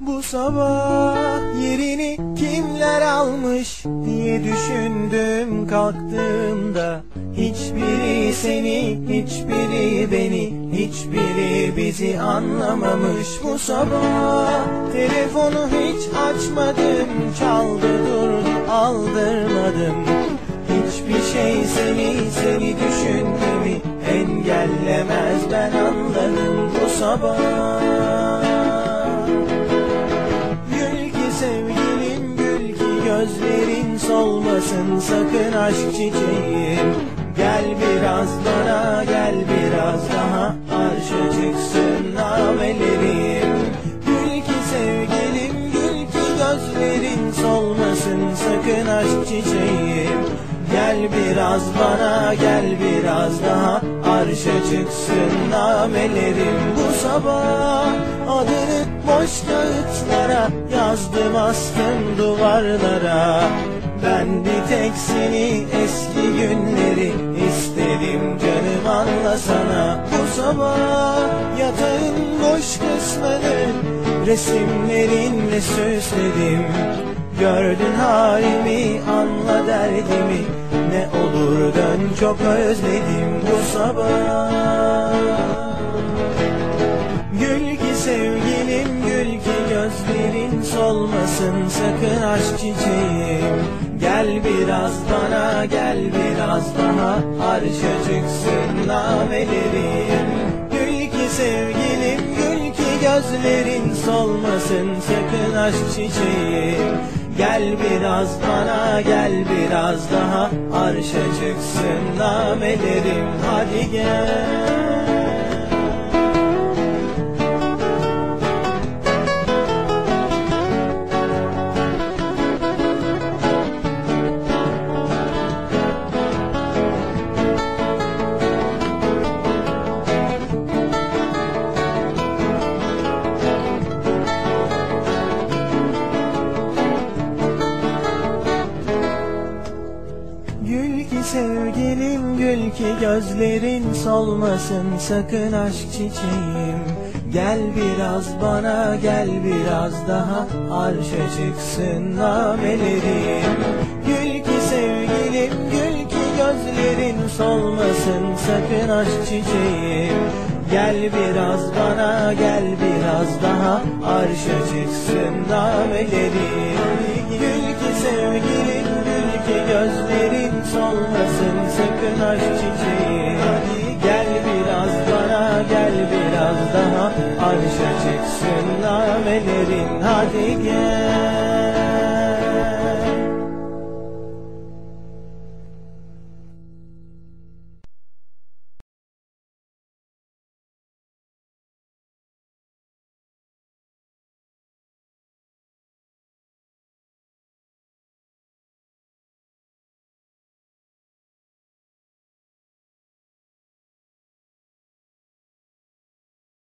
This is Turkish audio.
Bu sabah yerini kimler almış diye düşündüm. Kalktığımda Hiçbiri seni, hiçbiri beni, hiçbiri bizi anlamamış. Bu sabah telefonu hiç açmadım, çaldı durdu aldırmadım. Hiçbir şey seni, seni düşünmemi engellemez ben anladım. Bu sabah solmasın sakın aşk çiçeğim. Gel biraz bana gel biraz daha arşa çıksın namelerim. Gül ki sevgilim gül ki gözlerin solmasın sakın aşk çiçeğim. Gel biraz bana gel biraz daha arşa çıksın namelerim. Bu sabah Adını boş kağıtlara yazdım astım duvarlara Ben bir tek seni eski günleri istedim. Canım anlasana Bu sabah yatağın boş kısmını resimlerinle süsledim. Gördün halimi anla derdimi Ne olur dön çok özledim bu sabah. Gül ki sevgilim gül ki gözlerin solmasın sakın aşk çiçeğim Gel biraz bana gel biraz daha arşa çıksın namelerim. Gül ki sevgilim gül ki gözlerin solmasın sakın aşk çiçeğim. Gel biraz bana gel biraz daha. Arşa çıksın namelerim. Hadi gel sevgilim gül ki gözlerin solmasın. Sakın aşk çiçeğim. Gel biraz bana gel biraz daha arşa çıksın namelerim. Gül ki sevgilim gül ki gözlerin solmasın. Sakın aşk çiçeğim. Gel biraz bana gel biraz daha arşa çıksın namelerim. Gül ki sevgilim gül ki gözlerin sakın aşk çiçeğim Gel biraz bana gel biraz daha. Arşa çıksın namelerin hadi gel